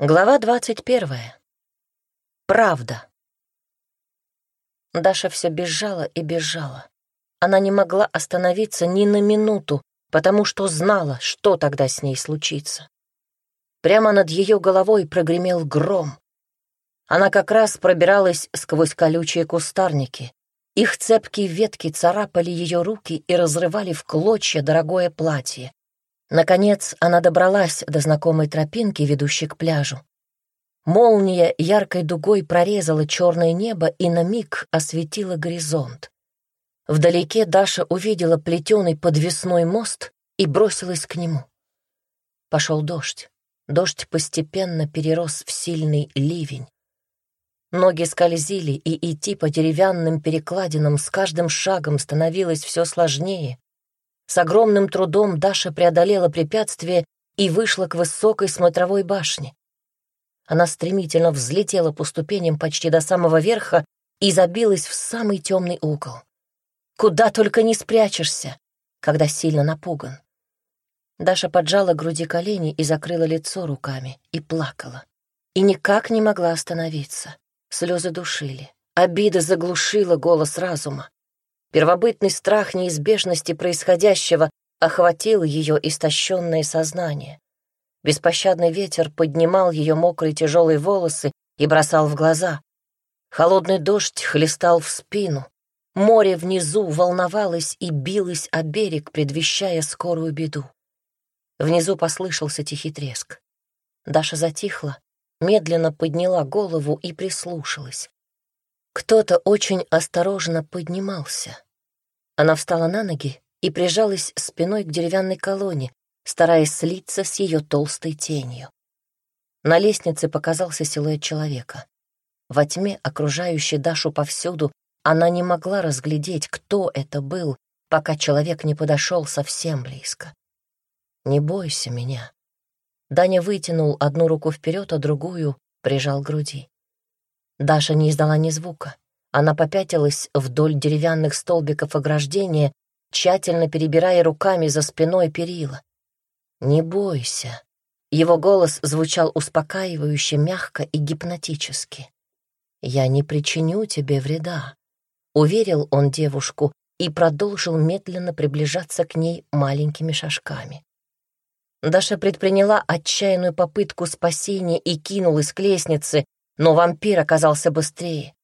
Глава двадцать первая. Правда. Даша все бежала и бежала. Она не могла остановиться ни на минуту, потому что знала, что тогда с ней случится. Прямо над ее головой прогремел гром. Она как раз пробиралась сквозь колючие кустарники. Их цепкие ветки царапали ее руки и разрывали в клочья дорогое платье. Наконец она добралась до знакомой тропинки, ведущей к пляжу. Молния яркой дугой прорезала черное небо и на миг осветила горизонт. Вдалеке Даша увидела плетеный подвесной мост и бросилась к нему. Пошел дождь. Дождь постепенно перерос в сильный ливень. Ноги скользили, и идти по деревянным перекладинам с каждым шагом становилось все сложнее. С огромным трудом Даша преодолела препятствие и вышла к высокой смотровой башне. Она стремительно взлетела по ступеням почти до самого верха и забилась в самый темный угол. Куда только не спрячешься, когда сильно напуган. Даша поджала груди колени и закрыла лицо руками, и плакала. И никак не могла остановиться. Слезы душили. Обида заглушила голос разума. Первобытный страх неизбежности происходящего охватил ее истощенное сознание. Беспощадный ветер поднимал ее мокрые тяжелые волосы и бросал в глаза. Холодный дождь хлестал в спину. Море внизу волновалось и билось о берег, предвещая скорую беду. Внизу послышался тихий треск. Даша затихла, медленно подняла голову и прислушалась. Кто-то очень осторожно поднимался. Она встала на ноги и прижалась спиной к деревянной колонне, стараясь слиться с ее толстой тенью. На лестнице показался силуэт человека. Во тьме, окружающей Дашу повсюду, она не могла разглядеть, кто это был, пока человек не подошел совсем близко. «Не бойся меня». Даня вытянул одну руку вперед, а другую прижал к груди. Даша не издала ни звука. Она попятилась вдоль деревянных столбиков ограждения, тщательно перебирая руками за спиной перила. «Не бойся». Его голос звучал успокаивающе, мягко и гипнотически. «Я не причиню тебе вреда», — уверил он девушку и продолжил медленно приближаться к ней маленькими шажками. Даша предприняла отчаянную попытку спасения и кинулась к лестнице, но вампир оказался быстрее.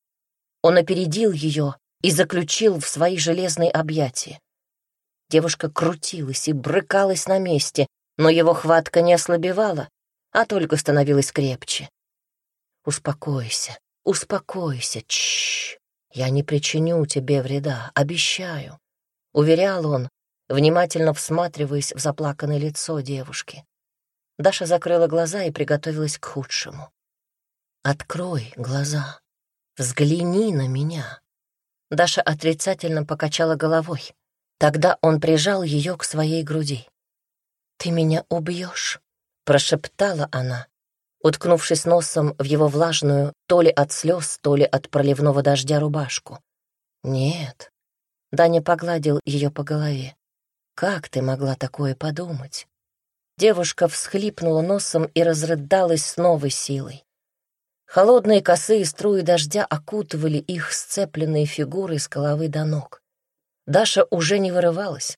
Он опередил ее и заключил в свои железные объятия. Девушка крутилась и брыкалась на месте, но его хватка не ослабевала, а только становилась крепче. «Успокойся, успокойся, чш, я не причиню тебе вреда, обещаю», — уверял он, внимательно всматриваясь в заплаканное лицо девушки. Даша закрыла глаза и приготовилась к худшему. «Открой глаза. Взгляни на меня». Даша отрицательно покачала головой. Тогда он прижал ее к своей груди. «Ты меня убьешь», — прошептала она, уткнувшись носом в его влажную то ли от слез, то ли от проливного дождя рубашку. «Нет». Даня погладил ее по голове. «Как ты могла такое подумать?» Девушка всхлипнула носом и разрыдалась с новой силой. Холодные косые струи дождя окутывали их сцепленные фигуры с головы до ног. Даша уже не вырывалась.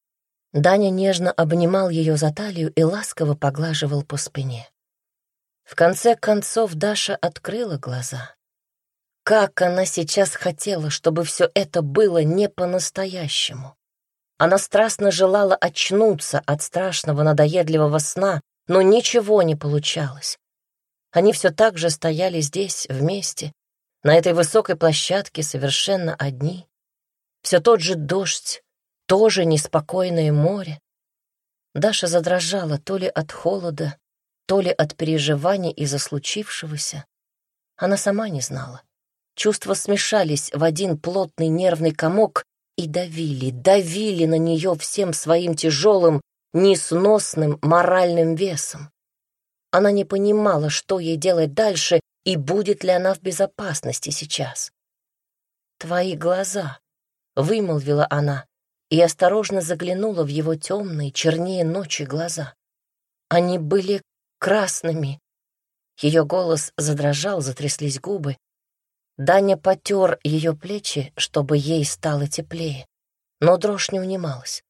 Даня нежно обнимал ее за талию и ласково поглаживал по спине. В конце концов Даша открыла глаза. Как она сейчас хотела, чтобы все это было не по-настоящему. Она страстно желала очнуться от страшного надоедливого сна, но ничего не получалось. Они все так же стояли здесь, вместе, на этой высокой площадке, совершенно одни. Все тот же дождь, тоже неспокойное море. Даша задрожала то ли от холода, то ли от переживаний из-за случившегося. Она сама не знала. Чувства смешались в один плотный нервный комок и давили, давили на нее всем своим тяжелым, несносным моральным весом. Она не понимала, что ей делать дальше и будет ли она в безопасности сейчас. «Твои глаза», — вымолвила она и осторожно заглянула в его темные, чернее ночи глаза. Они были красными. Ее голос задрожал, затряслись губы. Даня потер ее плечи, чтобы ей стало теплее, но дрожь не унималась.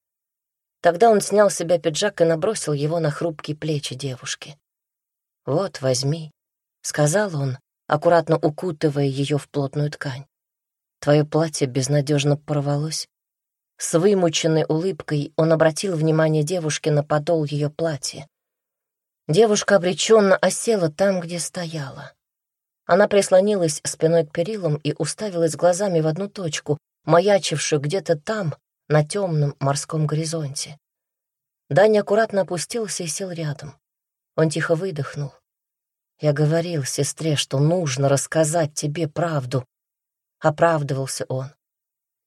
Тогда он снял с себя пиджак и набросил его на хрупкие плечи девушки. «Вот, возьми», — сказал он, аккуратно укутывая ее в плотную ткань. «Твое платье безнадежно порвалось». С вымученной улыбкой он обратил внимание девушки на подол ее платья. Девушка обреченно осела там, где стояла. Она прислонилась спиной к перилам и уставилась глазами в одну точку, маячившую где-то там, на темном морском горизонте. Даня аккуратно опустился и сел рядом. Он тихо выдохнул. «Я говорил сестре, что нужно рассказать тебе правду», — оправдывался он.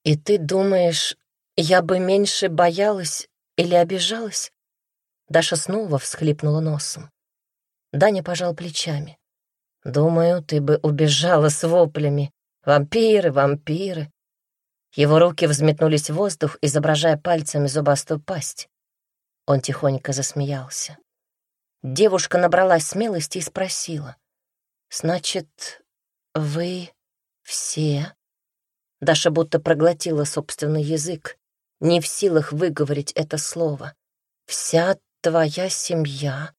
«И ты думаешь, я бы меньше боялась или обижалась?» Даша снова всхлипнула носом. Даня пожал плечами. «Думаю, ты бы убежала с воплями. Вампиры, вампиры!» Его руки взметнулись в воздух, изображая пальцами зубастую пасть. Он тихонько засмеялся. Девушка набралась смелости и спросила. «Значит, вы все?» Даша будто проглотила собственный язык, не в силах выговорить это слово. «Вся твоя семья,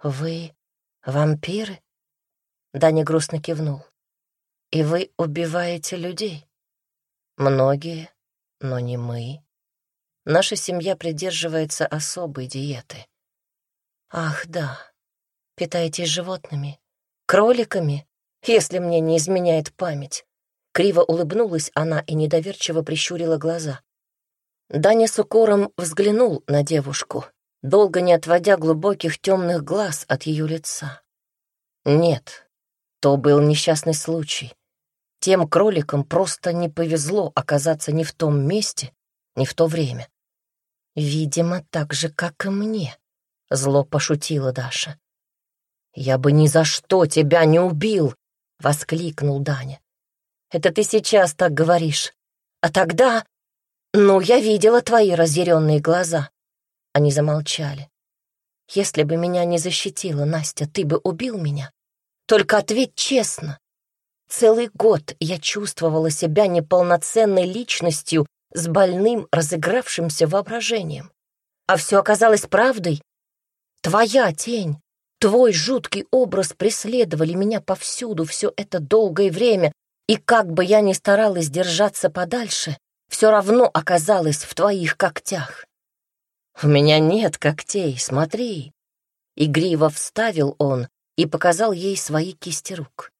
вы вампиры?» Даня грустно кивнул. «И вы убиваете людей?» «Многие, но не мы. Наша семья придерживается особой диеты». «Ах, да. Питаетесь животными? Кроликами, если мне не изменяет память?» Криво улыбнулась она и недоверчиво прищурила глаза. Даня с укором взглянул на девушку, долго не отводя глубоких темных глаз от ее лица. Нет, то был несчастный случай. Тем кроликам просто не повезло оказаться ни в том месте, ни в то время. «Видимо, так же, как и мне», — зло пошутила Даша. «Я бы ни за что тебя не убил!» — воскликнул Даня. «Это ты сейчас так говоришь. А тогда... Ну, я видела твои разъяренные глаза. Они замолчали. «Если бы меня не защитила Настя, ты бы убил меня? Только ответь честно. Целый год я чувствовала себя неполноценной личностью с больным, разыгравшимся воображением. А все оказалось правдой. Твоя тень, твой жуткий образ преследовали меня повсюду все это долгое время, и как бы я ни старалась держаться подальше, все равно оказалась в твоих когтях. «У меня нет когтей, смотри!» Игриво вставил он и показал ей свои кисти рук.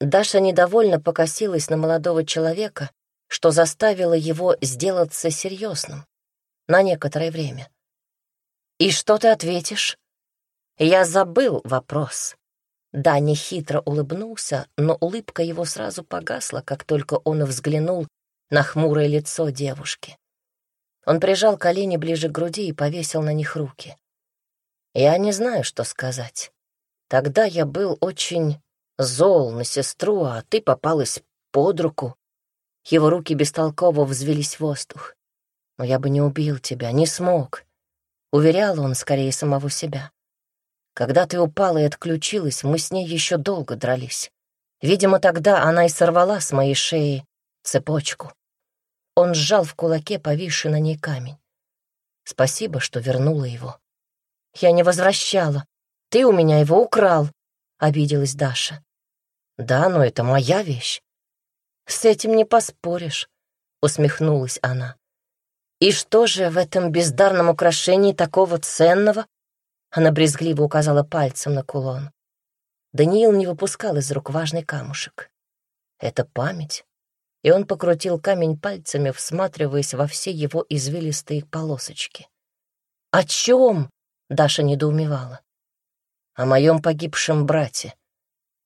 Даша недовольно покосилась на молодого человека, что заставило его сделаться серьезным на некоторое время. «И что ты ответишь?» «Я забыл вопрос». Даня хитро улыбнулся, но улыбка его сразу погасла, как только он взглянул на хмурое лицо девушки. Он прижал колени ближе к груди и повесил на них руки. Я не знаю, что сказать. Тогда я был очень зол на сестру, а ты попалась под руку. Его руки бестолково взвелись в воздух. Но я бы не убил тебя, не смог. Уверял он скорее самого себя. Когда ты упала и отключилась, мы с ней еще долго дрались. Видимо, тогда она и сорвала с моей шеи цепочку. Он сжал в кулаке повисший на ней камень. Спасибо, что вернула его. Я не возвращала. Ты у меня его украл, — обиделась Даша. Да, но это моя вещь. С этим не поспоришь, — усмехнулась она. И что же в этом бездарном украшении такого ценного? Она брезгливо указала пальцем на кулон. Даниил не выпускал из рук важный камушек. Это память и он покрутил камень пальцами, всматриваясь во все его извилистые полосочки. «О чем?» — Даша недоумевала. «О моем погибшем брате,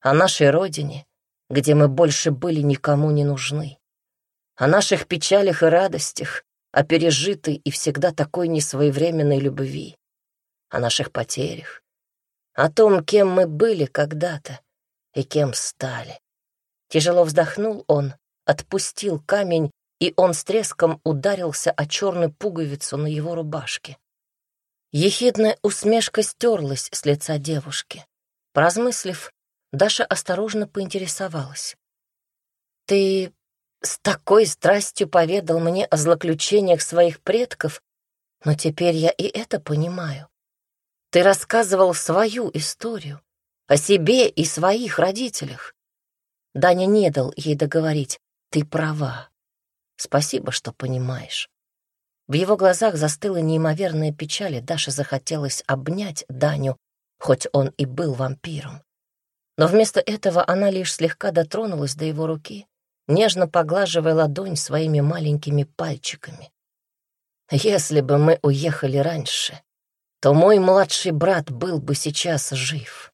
о нашей родине, где мы больше были никому не нужны, о наших печалях и радостях, о пережитой и всегда такой несвоевременной любви, о наших потерях, о том, кем мы были когда-то и кем стали». Тяжело вздохнул он, отпустил камень, и он с треском ударился о черную пуговицу на его рубашке. Ехидная усмешка стерлась с лица девушки. Поразмыслив, Даша осторожно поинтересовалась. «Ты с такой страстью поведал мне о злоключениях своих предков, но теперь я и это понимаю. Ты рассказывал свою историю, о себе и своих родителях. Даня не дал ей договорить. Ты права. Спасибо, что понимаешь. В его глазах застыла неимоверная печаль, и Даше захотелось обнять Даню, хоть он и был вампиром. Но вместо этого она лишь слегка дотронулась до его руки, нежно поглаживая ладонь своими маленькими пальчиками. Если бы мы уехали раньше, то мой младший брат был бы сейчас жив.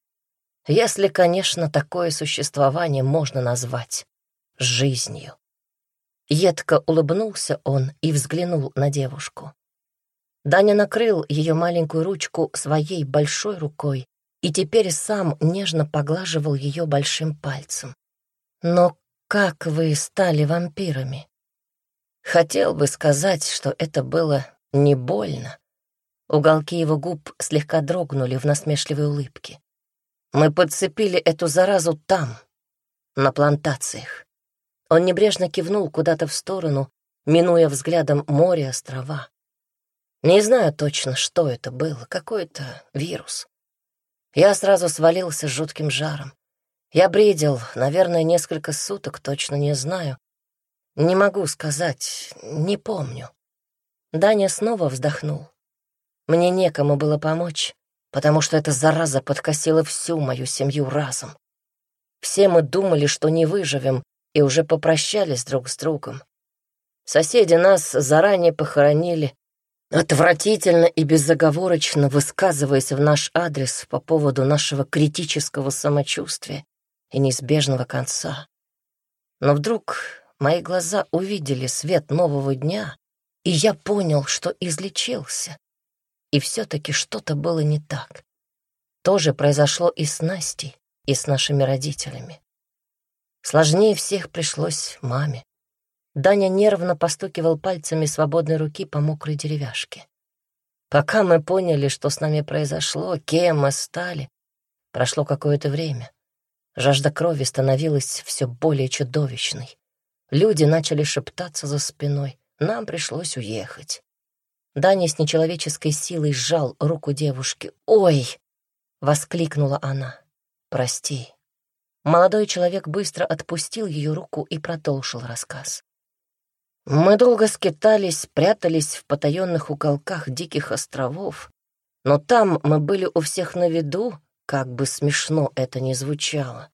Если, конечно, такое существование можно назвать жизнью. Едко улыбнулся он и взглянул на девушку. Даня накрыл ее маленькую ручку своей большой рукой и теперь сам нежно поглаживал ее большим пальцем. «Но как вы стали вампирами?» Хотел бы сказать, что это было не больно. Уголки его губ слегка дрогнули в насмешливой улыбке. Мы подцепили эту заразу там, на плантациях. Он небрежно кивнул куда-то в сторону, минуя взглядом море, острова. Не знаю точно, что это было, какой-то вирус. Я сразу свалился с жутким жаром. Я бредил, наверное, несколько суток, точно не знаю. Не могу сказать, не помню. Даня снова вздохнул. Мне некому было помочь, потому что эта зараза подкосила всю мою семью разом. Все мы думали, что не выживем, и уже попрощались друг с другом. Соседи нас заранее похоронили, отвратительно и безоговорочно высказываясь в наш адрес по поводу нашего критического самочувствия и неизбежного конца. Но вдруг Мои глаза увидели свет нового дня, и я понял, что излечился. И все-таки что-то было не так. То же произошло и с Настей, и с нашими родителями. Сложнее всех пришлось маме. Даня нервно постукивал пальцами свободной руки по мокрой деревяшке. Пока мы поняли, что с нами произошло, кем мы стали, прошло какое-то время. Жажда крови становилась все более чудовищной. Люди начали шептаться за спиной. Нам пришлось уехать. Даня с нечеловеческой силой сжал руку девушки. «Ой!» — воскликнула она. «Прости». Молодой человек быстро отпустил ее руку и продолжил рассказ. Мы долго скитались, прятались в потаенных уголках диких островов, но там мы были у всех на виду, как бы смешно это ни звучало.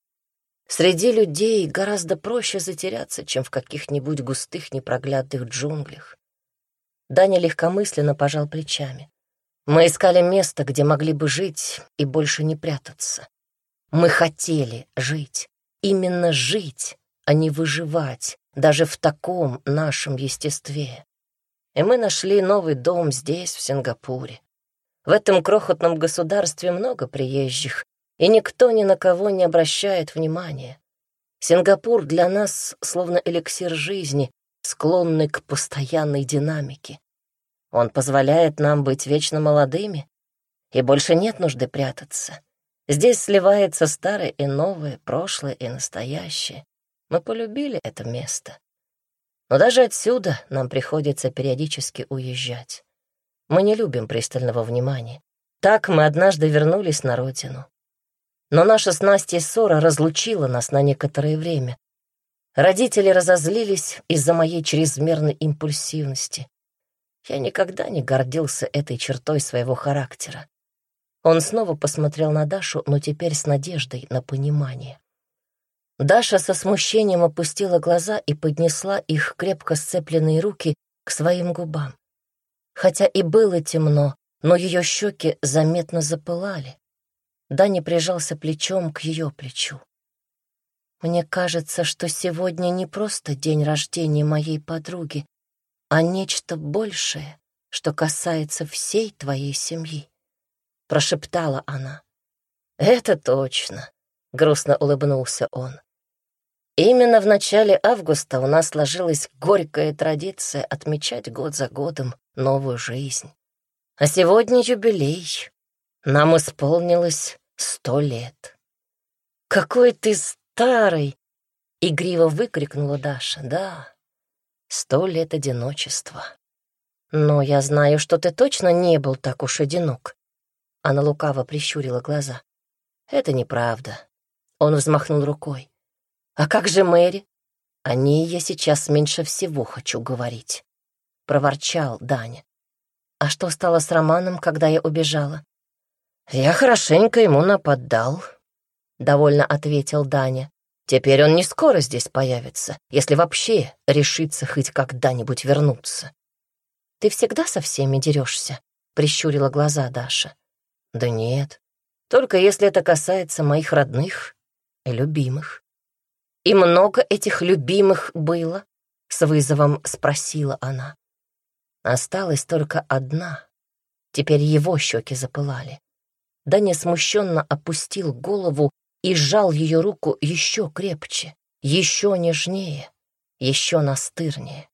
Среди людей гораздо проще затеряться, чем в каких-нибудь густых непроглядных джунглях. Даня легкомысленно пожал плечами. Мы искали место, где могли бы жить и больше не прятаться. Мы хотели жить, именно жить, а не выживать, даже в таком нашем естестве. И мы нашли новый дом здесь, в Сингапуре. В этом крохотном государстве много приезжих, и никто ни на кого не обращает внимания. Сингапур для нас словно эликсир жизни, склонный к постоянной динамике. Он позволяет нам быть вечно молодыми, и больше нет нужды прятаться. Здесь сливается старое и новое, прошлое и настоящее. Мы полюбили это место. Но даже отсюда нам приходится периодически уезжать. Мы не любим пристального внимания. Так мы однажды вернулись на родину. Но наша с Настей ссора разлучила нас на некоторое время. Родители разозлились из-за моей чрезмерной импульсивности. Я никогда не гордился этой чертой своего характера. Он снова посмотрел на Дашу, но теперь с надеждой на понимание. Даша со смущением опустила глаза и поднесла их крепко сцепленные руки к своим губам. Хотя и было темно, но ее щеки заметно запылали. Дани прижался плечом к ее плечу. «Мне кажется, что сегодня не просто день рождения моей подруги, а нечто большее, что касается всей твоей семьи», — прошептала она. «Это точно», — грустно улыбнулся он. Именно в начале августа у нас сложилась горькая традиция отмечать год за годом новую жизнь. А сегодня юбилей. Нам исполнилось сто лет. «Какой ты старый!» — игриво выкрикнула Даша. «Да, сто лет одиночества. Но я знаю, что ты точно не был так уж одинок». Она лукаво прищурила глаза. «Это неправда». Он взмахнул рукой. «А как же Мэри?» «О ней я сейчас меньше всего хочу говорить», — проворчал Даня. «А что стало с Романом, когда я убежала?» «Я хорошенько ему нападал», — довольно ответил Даня. «Теперь он не скоро здесь появится, если вообще решится хоть когда-нибудь вернуться». «Ты всегда со всеми дерешься?» — прищурила глаза Даша. «Да нет, только если это касается моих родных и любимых». «И много этих любимых было?» — с вызовом спросила она. Осталась только одна. Теперь его щеки запылали. Даня смущенно опустил голову и сжал ее руку еще крепче, еще нежнее, еще настырнее.